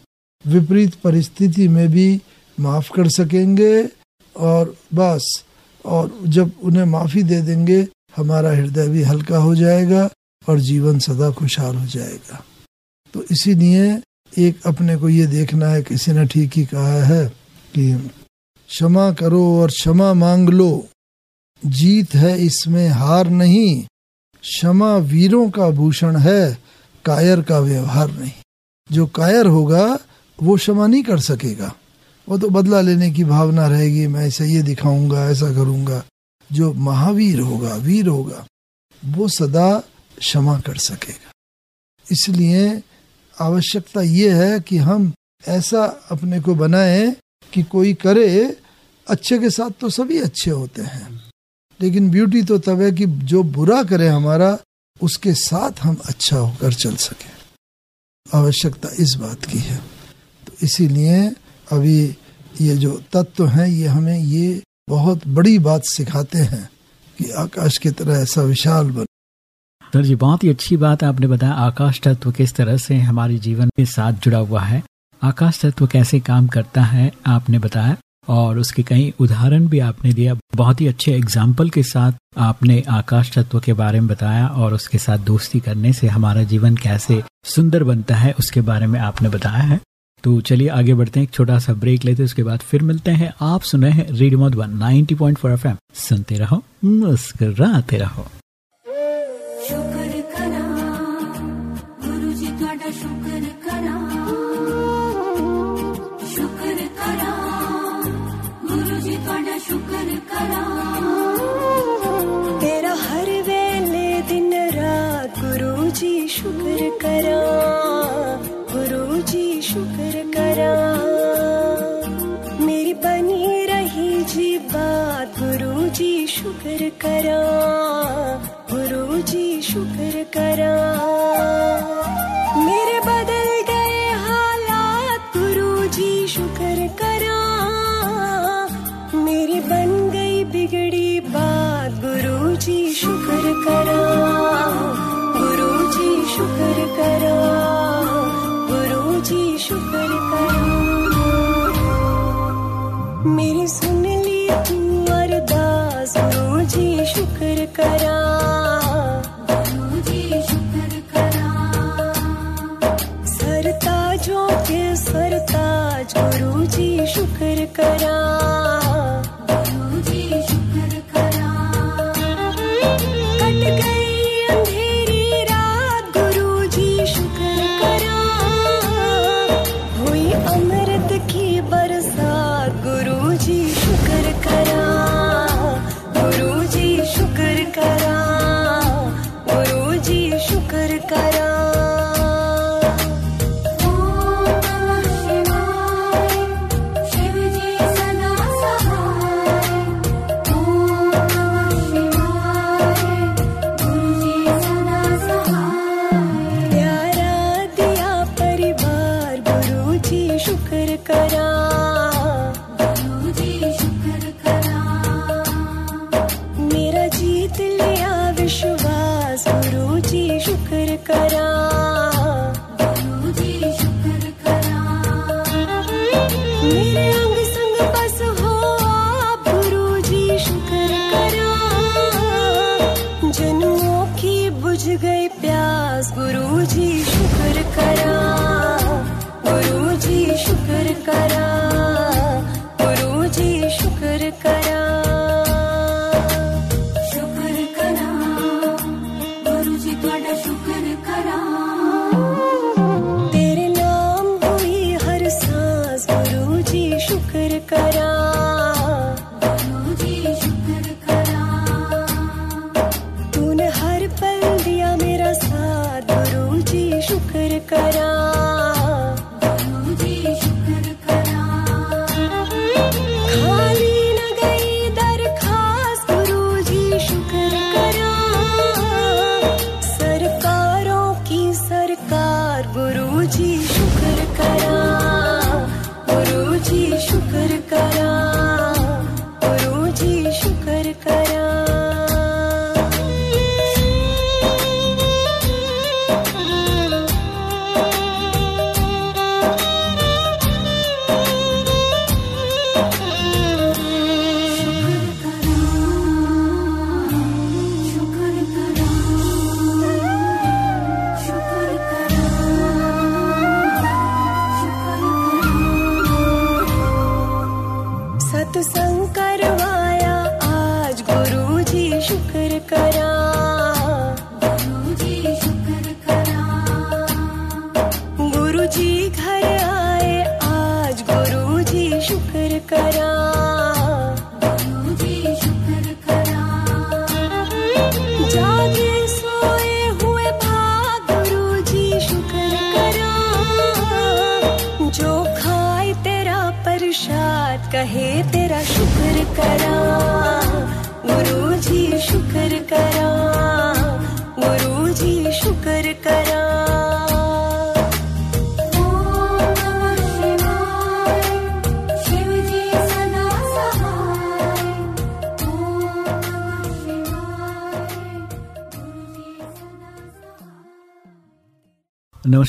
विपरीत परिस्थिति में भी माफ़ कर सकेंगे और बस, और जब उन्हें माफ़ी दे देंगे, हमारा हृदय भी हल्का हो जाएगा और जीवन सदा खुशहाल हो जाएगा। तो इसीलिए एक अपने को ये देखना है, किसी ने ठीक ही कहा है कि क्षमा करो और क्षमा मांग लो। जीत है इसमें, हार नहीं। क्षमा वीरों का भूषण है, कायर का व्यवहार नहीं। जो कायर होगा, वो क्षमा नहीं कर सकेगा। वो तो बदला लेने की भावना रहेगी, मैं ऐसा ये दिखाऊँगा, ऐसा करूँगा। जो महावीर होगा, वीर होगा, वो सदा क्षमा कर सकेगा। इसलिए आवश्यकता ये है कि हम ऐसा अपने को बनाएँ कि कोई करे, अच्छे के साथ तो सभी अच्छे होते हैं। लेकिन ब्यूटी तो तब है कि जो बुरा करे हमारा, उसके साथ हम अच्छा होकर चल सके। आवश्यकता इस बात की है। तो इसीलिए अभी ये जो तत्व हैं, ये हमें ये बहुत बड़ी बात सिखाते हैं कि आकाश की तरह ऐसा विशाल बन। सर जी, बहुत ही अच्छी बात आपने बताया। आकाश तत्व किस तरह से हमारे जीवन के साथ जुड़ा हुआ है। आकाश तत्व कैसे काम करता है, आपने बताया, और उसके कई उदाहरण भी आपने दिया। बहुत ही अच्छे एग्ज़ाम्पल के साथ आपने आकाश तत्व के बारे में बताया, और उसके साथ दोस्ती करने से हमारा जीवन कैसे सुंदर बनता है, उसके बारे में आपने बताया है। तो चलिए आगे बढ़ते हैं, एक छोटा सा ब्रेक लेते हैं, उसके बाद फिर मिलते हैं। आप सुने हैं radio one ninety point four F M सुनते रहो, मुस्कराते रहो। शुक्र करा, गुरु जी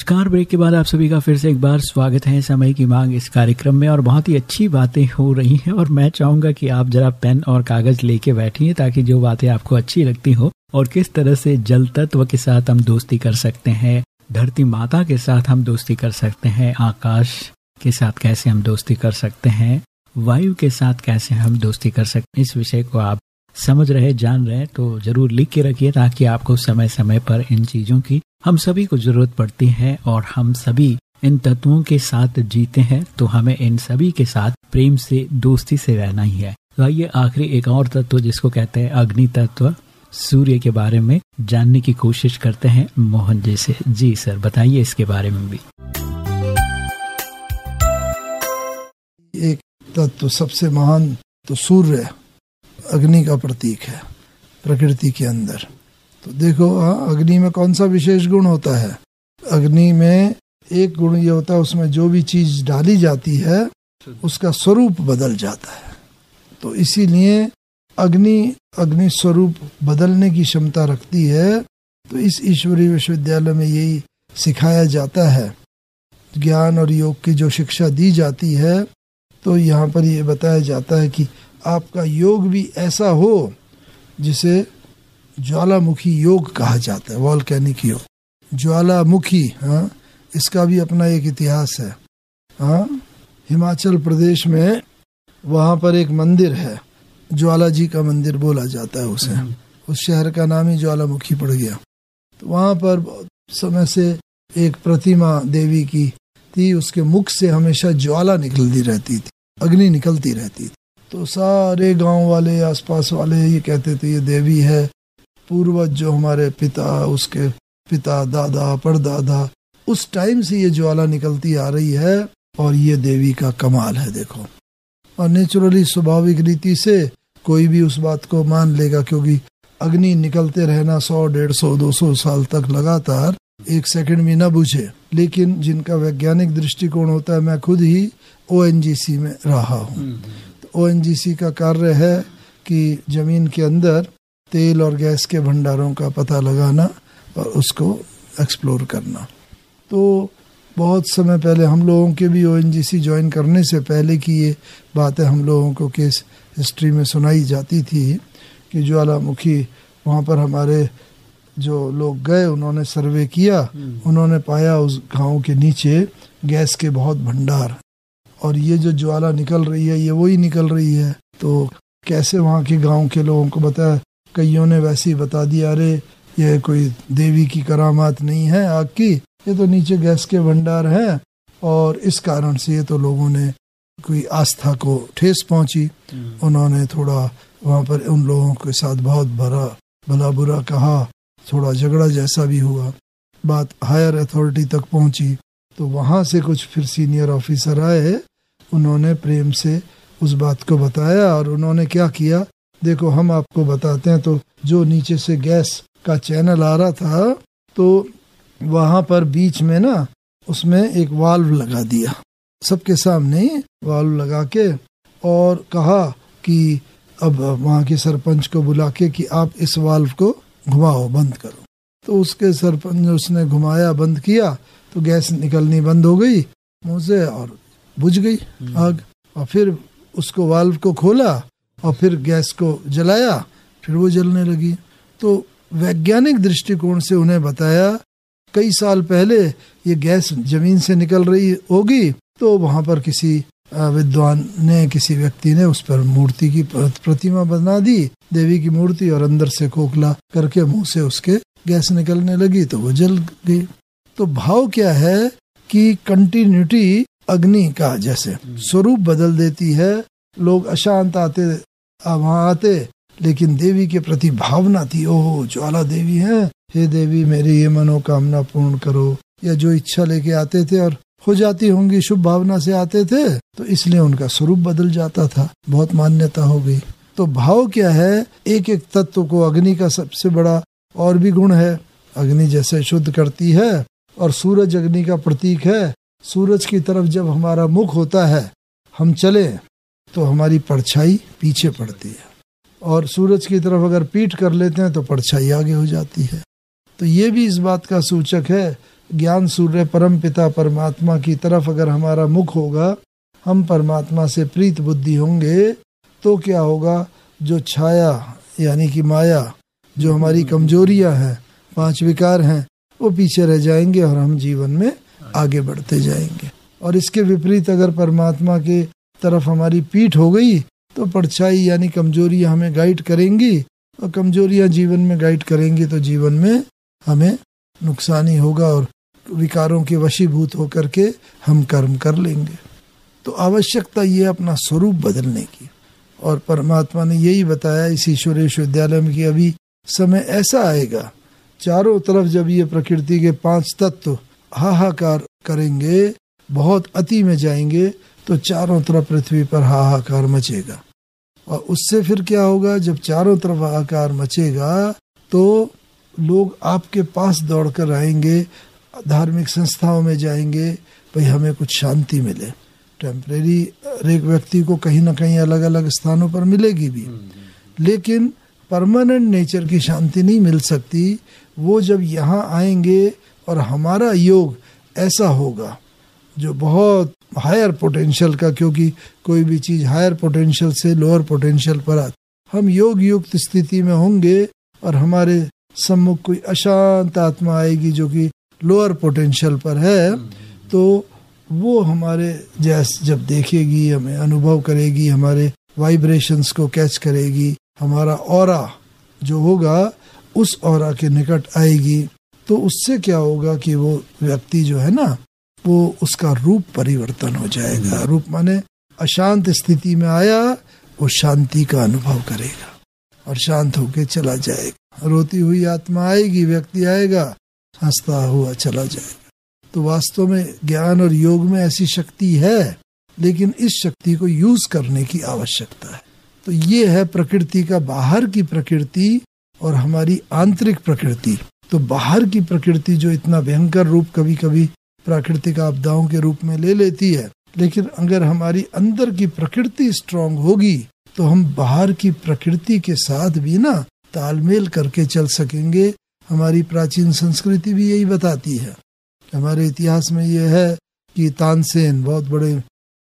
नमस्कार। ब्रेक के बाद आप सभी का फिर से एक बार स्वागत है समय की मांग इस कार्यक्रम में और बहुत ही अच्छी बातें हो रही हैं और मैं चाहूँगा कि आप जरा पेन और कागज़ लेके बैठिए ताकि जो बातें आपको अच्छी लगती हो और किस तरह से जल तत्व के साथ हम दोस्ती कर सकते हैं, धरती माता के साथ हम दोस्ती कर सकते हैं, आकाश के साथ कैसे हम दोस्ती कर सकते हैं, वायु के साथ कैसे हम दोस्ती कर सकते हैं, इस विषय को आप समझ रहे, जान रहे तो ज़रूर लिख के रखिए ताकि आपको समय समय पर इन चीज़ों की हम सभी को ज़रूरत पड़ती है और हम सभी इन तत्वों के साथ जीते हैं तो हमें इन सभी के साथ प्रेम से, दोस्ती से रहना ही है। तो आइए, आखिरी एक और तत्व जिसको कहते हैं अग्नि तत्व, सूर्य के बारे में जानने की कोशिश करते हैं मोहन जी से। जी सर, बताइए इसके बारे में भी। एक तत्व सबसे महान तो सूर्य अग्नि का प्रतीक है, प्रकृति के अंदर। तो देखो हाँ अग्नि में कौन सा विशेष गुण होता है? अग्नि में एक गुण ये होता है, उसमें जो भी चीज़ डाली जाती है, उसका स्वरूप बदल जाता है। तो इसीलिए अग्नि अग्नि स्वरूप बदलने की क्षमता रखती है। तो इस ईश्वरीय विश्वविद्यालय में यही सिखाया जाता है। ज्ञान और योग की जो शिक्षा दी जाती है तो यहाँ पर ये बताया जाता है कि आपका योग भी ऐसा हो जिसे ज्वालामुखी योग कहा जाता है वॉल्केनिक योग। ज्वालामुखी हाँ इसका भी अपना एक इतिहास है। हाँ हिमाचल प्रदेश में वहाँ पर एक मंदिर है ज्वाला जी का मंदिर बोला जाता है उसे। उस शहर का नाम ही ज्वालामुखी पड़ गया। तो वहाँ पर समय से एक प्रतिमा देवी की थी उसके मुख से हमेशा ज्वाला निकलती रहती थी अग्नि निकलती रहती थी। तो सारे गाँव वाले, आसपास वाले ये कहते थे, ये देवी है। पूर्वज जो हमारे पिता, उसके पिता, दादा, परदादा, उस टाइम से ये ज्वाला निकलती आ रही है और ये देवी का कमाल है, देखो। और नेचुरली स्वाभाविक रीति से कोई भी उस बात को मान लेगा, क्योंकि अग्नि निकलते रहना सौ, डेढ़ सौ, दो सौ साल तक लगातार एक सेकंड में न बुझे। लेकिन जिनका वैज्ञानिक दृष्टिकोण होता है, मैं खुद ही ओएनजीसी में रहा हूँ। तो ओ का कार्य है कि ज़मीन के अंदर तेल और गैस के भंडारों का पता लगाना और उसको एक्सप्लोर करना। तो बहुत समय पहले हम लोगों के भी ओएनजीसी ज्वाइन करने से पहले की ये बातें हम लोगों को केस हिस्ट्री में सुनाई जाती थी कि ज्वालामुखी वहाँ पर हमारे जो लोग गए उन्होंने सर्वे किया उन्होंने पाया उस गाँव के नीचे गैस के बहुत भंडार। और ये जो ज्वाला निकल रही है ये वही निकल रही है। तो कैसे वहाँ के गाँव के लोगों को बताया कईयों ने वैसे ही बता दिया अरे ये कोई देवी की करामात नहीं है आग की ये तो नीचे गैस के भंडार हैं। और इस कारण से ये तो लोगों ने कोई आस्था को ठेस पहुँची। उन्होंने थोड़ा वहाँ पर उन लोगों के साथ बहुत भरा भला बुरा कहा थोड़ा झगड़ा जैसा भी हुआ। बात हायर अथॉरिटी तक पहुँची। तो वहाँ से कुछ फिर सीनियर ऑफिसर आए, उन्होंने प्रेम से उस बात को बताया और उन्होंने क्या किया, देखो हम आपको बताते हैं तो जो नीचे से गैस का चैनल आ रहा था तो वहाँ पर बीच में ना, उसमें एक वाल्व लगा दिया, सबके सामने वाल्व लगा के और कहा कि अब वहाँ के सरपंच को बुला के कि आप इस वाल्व को घुमाओ, बंद करो। तो उसके सरपंच उसने घुमाया, बंद किया तो गैस निकलनी बंद हो गई मुँह से और बुझ गई आग। और फिर उसको वाल्व को खोला और फिर गैस को जलाया फिर वो जलने लगी। तो वैज्ञानिक दृष्टिकोण से उन्हें बताया कई साल पहले ये गैस ज़मीन से निकल रही होगी तो वहाँ पर किसी विद्वान ने किसी व्यक्ति ने उस पर मूर्ति की प्रतिमा बना दी देवी की मूर्ति और अंदर से खोखला करके मुँह से उसके गैस निकलने लगी तो वो जल गई। तो भाव क्या है कि कंटिन्यूटी अग्नि का जैसे स्वरूप बदल देती है, लोग अशांत आते, वहाँ आते, लेकिन देवी के प्रति भावना थी, ओह, ज्वाला देवी है, हे देवी, मेरी ये मनोकामना पूर्ण करो। या जो इच्छा लेके आते थे और हो जाती होंगी, शुभ भावना से आते थे तो इसलिए उनका स्वरूप बदल जाता था, बहुत मान्यता हो गई। तो भाव क्या है? एक एक तत्व को अग्नि का सबसे बड़ा और भी गुण है। अग्नि जैसे शुद्ध करती है और सूरज अग्नि का प्रतीक है। सूरज की तरफ़ जब हमारा मुख होता है, हम चले तो हमारी परछाई पीछे पड़ती है। और सूरज की तरफ़ अगर पीठ कर लेते हैं तो परछाई आगे हो जाती है। तो ये भी इस बात का सूचक है, ज्ञान सूर्य परम पिता परमात्मा की तरफ़ अगर हमारा मुख होगा, हम परमात्मा से प्रीत बुद्धि होंगे तो क्या होगा? जो छाया, यानी कि माया, जो हमारी कमजोरियाँ हैं, पाँच विकार हैं वो पीछे रह जाएँगे और हम जीवन में आगे बढ़ते जाएँगे। और इसके विपरीत अगर परमात्मा के तरफ़ हमारी पीठ हो गई तो परछाई यानी कमजोरियाँ हमें गाइड करेंगी, और कमजोरियाँ जीवन में गाइड करेंगी तो जीवन में हमें नुकसान ही होगा और विकारों के वशीभूत होकर के हम कर्म कर लेंगे। तो आवश्यकता ये अपना स्वरूप बदलने की। और परमात्मा ने यही बताया इस ईश्वरेश विद्यालय में कि अभी समय ऐसा आएगा चारों तरफ़ जब ये प्रकृति के पाँच तत्व हाहाकार करेंगे बहुत अति में जाएँगे तो चारों तरफ़ पृथ्वी पर हाहाकार मचेगा। और उससे फिर क्या होगा? जब चारों तरफ़ हाहाकार मचेगा तो लोग आपके पास दौड़कर आएँगे धार्मिक संस्थाओं में जाएँगे भाई हमें कुछ शांति मिले। टेम्परेरी हर एक व्यक्ति को कहीं ना कहीं अलग अलग स्थानों पर मिलेगी भी। लेकिन परमानेंट नेचर की शांति नहीं मिल सकती वो जब यहाँ आएँगे और हमारा योग ऐसा होगा, जो बहुत हायर पोटेंशियल का, क्योंकि कोई भी चीज़ हायर पोटेंशियल से लोअर पोटेंशियल पर आ हम योग युक्त स्थिति में होंगे और हमारे सम्मुख कोई अशांत आत्मा आएगी जो कि लोअर पोटेंशियल पर है तो वो हमारे जैस जब देखेगी, हमें अनुभव करेगी, हमारे वाइब्रेशंस को कैच करेगी, हमारा और जो होगा उस और के निकट आएगी तो उससे क्या होगा कि वो व्यक्ति जो है ना, वो उसका रूप परिवर्तन हो जाएगा। रूप माने अशांत स्थिति में आया, वो शांति का अनुभव करेगा और शांत होके चला जाएगा। रोती हुई आत्मा आएगी, व्यक्ति आएगा, हंसता हुआ चला जाएगा। तो वास्तव में ज्ञान और योग में ऐसी शक्ति है, लेकिन इस शक्ति को यूज़ करने की आवश्यकता है। तो ये है प्रकृति का बाहर की प्रकृति और हमारी आंतरिक प्रकृति तो बाहर की प्रकृति जो इतना भयंकर रूप कभी कभी प्राकृतिक आपदाओं के रूप में ले लेती है, लेकिन अगर हमारी अंदर की प्रकृति स्ट्रांग होगी तो हम बाहर की प्रकृति के साथ भी ना तालमेल करके चल सकेंगे। हमारी प्राचीन संस्कृति भी यही बताती है। हमारे इतिहास में ये है कि तानसेन बहुत बड़े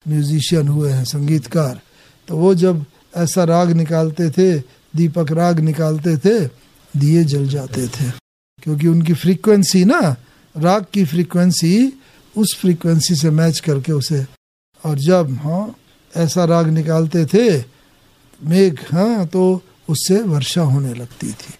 म्यूजिशियन हुए हैं, संगीतकार। तो वो जब ऐसा राग निकालते थे दीपक राग निकालते थे, दिए जल जाते थे। क्योंकि उनकी फ्रीक्वेंसी ना, राग की फ्रीक्वेंसी उस फ्रीक्वेंसी से मैच करके उसे। और जब हाँ ऐसा राग निकालते थे, मेघ हाँ तो उससे वर्षा होने लगती थी।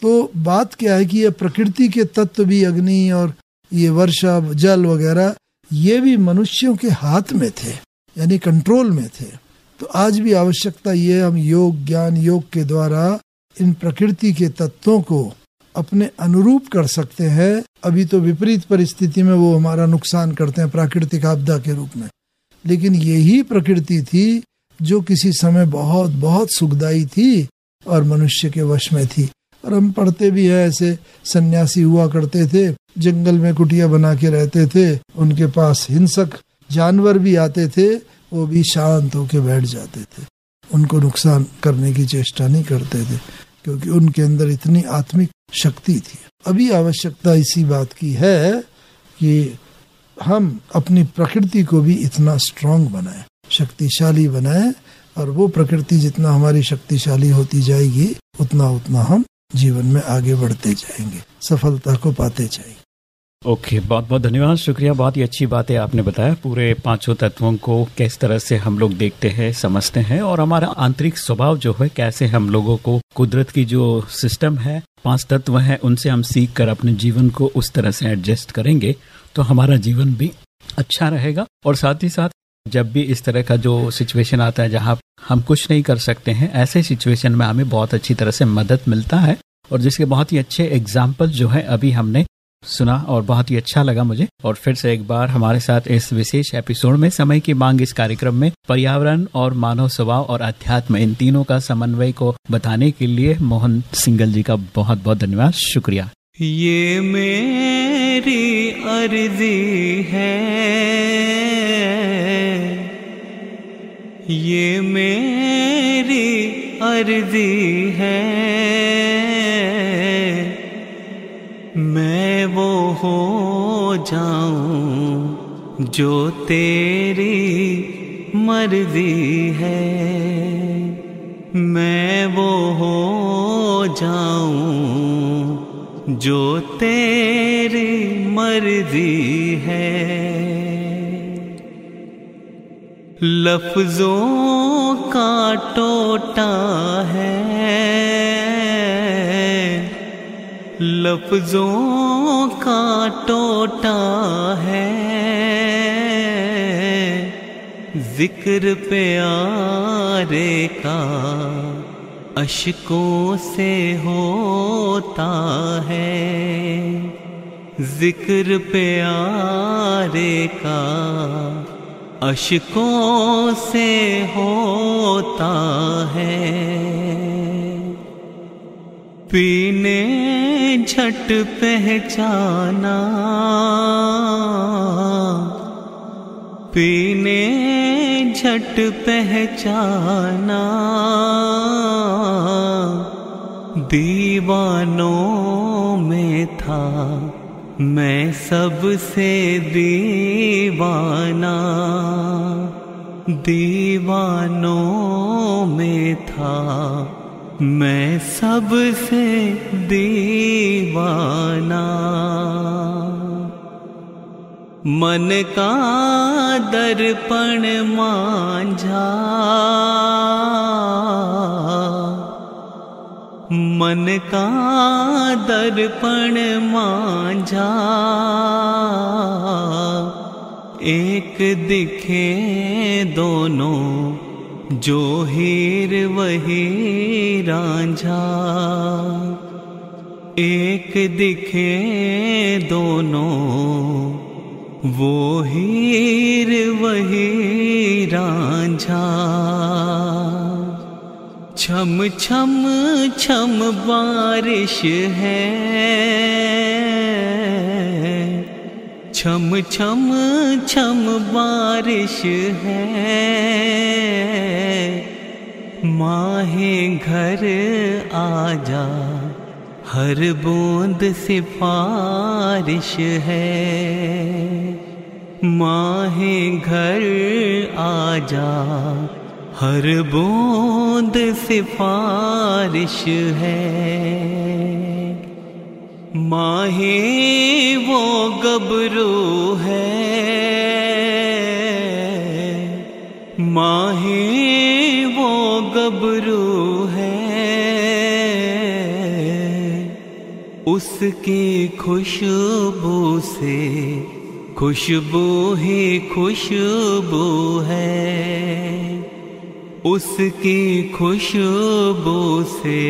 तो बात क्या है कि ये प्रकृति के तत्व भी, अग्नि और ये वर्षा, जल वगैरह, ये भी मनुष्यों के हाथ में थे, यानी कंट्रोल में थे। तो आज भी आवश्यकता ये हम योग, ज्ञान, योग के द्वारा इन प्रकृति के तत्वों को अपने अनुरूप कर सकते हैं। अभी तो विपरीत परिस्थिति में वो हमारा नुकसान करते हैं प्राकृतिक आपदा के रूप में। लेकिन यही प्रकृति थी जो किसी समय बहुत बहुत सुखदायी थी और मनुष्य के वश में थी। और हम पढ़ते भी है, ऐसे सन्यासी हुआ करते थे, जंगल में कुटिया बना के रहते थे, उनके पास हिंसक जानवर भी आते थे वो भी शांत होकर बैठ जाते थे। उनको नुकसान करने की चेष्टा नहीं करते थे, क्योंकि उनके अंदर इतनी आत्मिक शक्ति थी। अभी आवश्यकता इसी बात की है कि हम अपनी प्रकृति को भी इतना स्ट्रांग बनाएँ, शक्तिशाली बनाएँ, और वो प्रकृति जितना हमारी शक्तिशाली होती जाएगी उतना उतना हम जीवन में आगे बढ़ते जाएँगे, सफलता को पाते जाएँगे। ओके okay, बहुत बहुत धन्यवाद शुक्रिया बहुत ही अच्छी बात है आपने बताया। पूरे पाँचों तत्वों को किस तरह से हम लोग देखते हैं समझते हैं और हमारा आंतरिक स्वभाव जो है कैसे हम लोगों को कुदरत की जो सिस्टम है पाँच तत्व हैं उनसे हम सीख कर अपने जीवन को उस तरह से एडजस्ट करेंगे तो हमारा जीवन भी अच्छा रहेगा। और साथ ही साथ जब भी इस तरह का जो सिचुएशन आता है जहाँ हम कुछ नहीं कर सकते हैं ऐसे सिचुएशन में हमें बहुत अच्छी तरह से मदद मिलता है। और जिसके बहुत ही अच्छे एग्ज़ाम्पल जो है अभी हमने सुना और बहुत ही अच्छा लगा मुझे। और फिर से एक बार हमारे साथ इस विशेष एपिसोड में समय की मांग इस कार्यक्रम में पर्यावरण और मानव स्वभाव और अध्यात्म इन तीनों का समन्वय को बताने के लिए मोहन सिंगल जी का बहुत बहुत धन्यवाद। शुक्रिया। ये मेरी अर्जी है। ये मेरी अर्जी है। मैं वो हो जाऊँ जो तेरी मर्ज़ी है। मैं वो हो जाऊँ जो तेरी मर्ज़ी है। लफ्जों का टोटा है। लफ्जों का टोटा है। ज़िक्र प्यारे का अशकों से होता है। ज़िक्र प्यारे का अशकों से होता है। पीने झट पहचाना। पीने झट पहचाना। दीवानों में था मैं सबसे दीवाना। दीवानों में था मैं सबसे दीवाना। मन का दर्पण मांझा। मन का दर्पण मांझा। एक दिखे दोनों जो हीर वही रांझा। एक दिखे दोनों, वो हीर वही रांझा। छम छम छम बारिश है छम छम छम बारिश है। माहे घर आजा, हर बूंद सिफारिश है। माहे घर आजा, हर बूंद सिफारिश है। माहे वो गबरू है। माहे वो गबरू है। उसकी खुशबू से खुशबू ही खुशबू है। उसकी खुशबू से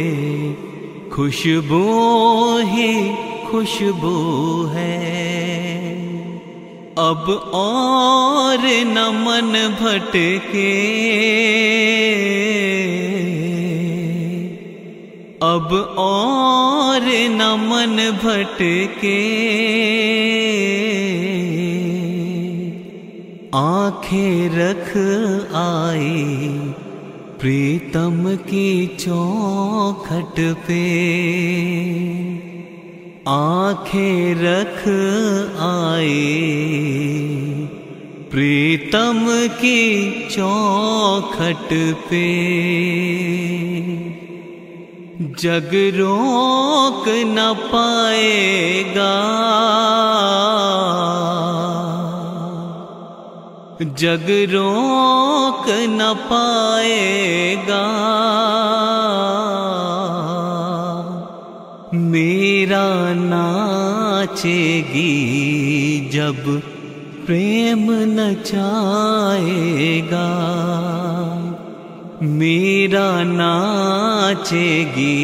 खुशबू ही खुशबू है। अब और न मन भटके। अब और न मन भटके। आँखें रख आई प्रीतम की चौखट पे आँखें रख आए। प्रीतम की चौखट पे जग रोक न पाएगा। जग रोक न पाएगा। मेरा नाचेगी जब प्रेम नचाएगा मेरा नाचेगी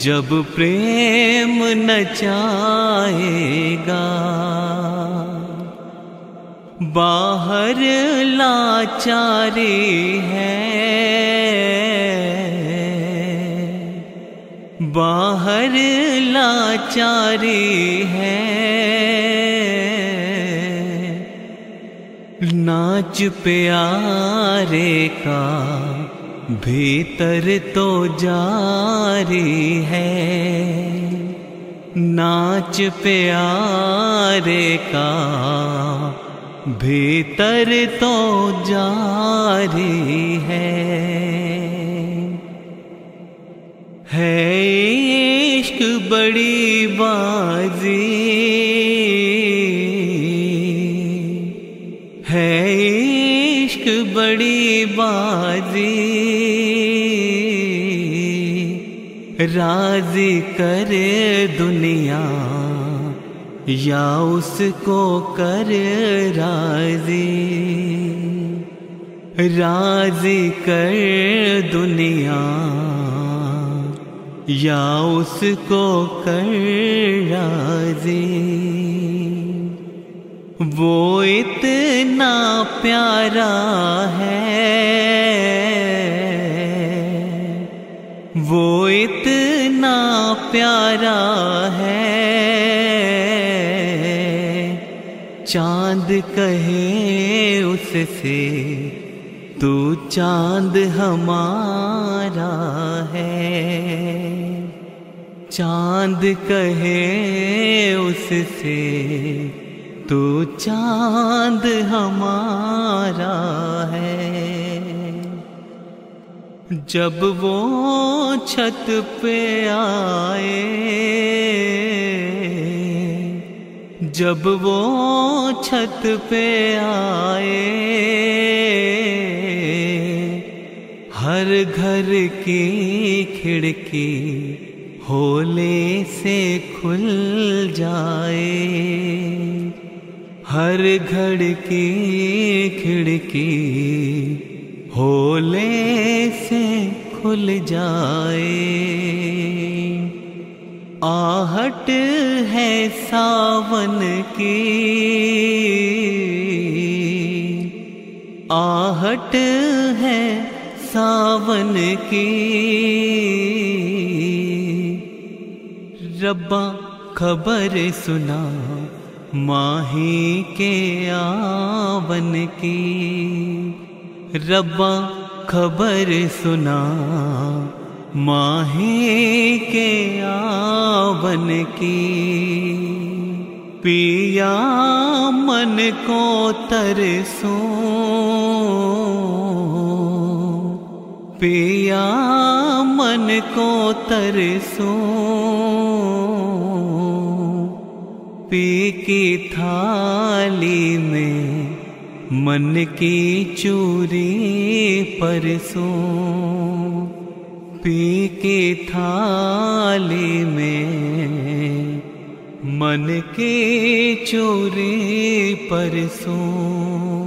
जब प्रेम नचाएगा बाहर लाचारी है। बाहर लाचारी है। नाच प्यारे का भीतर तो जारी है। नाच प्यारे का भीतर तो जारी है। है इश्क बड़ी बाजी। है इश्क बड़ी बाजी। राज़ी करे दुनिया या उसको कर राज़ी राज़ी कर दुनिया, या उसको कर राज़ी। वो इतना प्यारा है, वो इतना प्यारा है चाँद कहे उससे तू चाँद हमारा है। चाँद कहे उससे तू चाँद हमारा है। जब वो छत पे आए जब वो छत पे आए, हर घर की खिड़की होले से खुल जाए, हर घर की खिड़की होले से खुल जाए। आहट है सावन की। आहट है सावन की। रब्बा खबर सुना माही के आवन की। रब्बा खबर सुना माहे के आवन की, पिया मन को तरसो। पिया मन को तरसो। पी की थाली में मन की चूरी परसों। पी के थाली में मन के चोरे परसों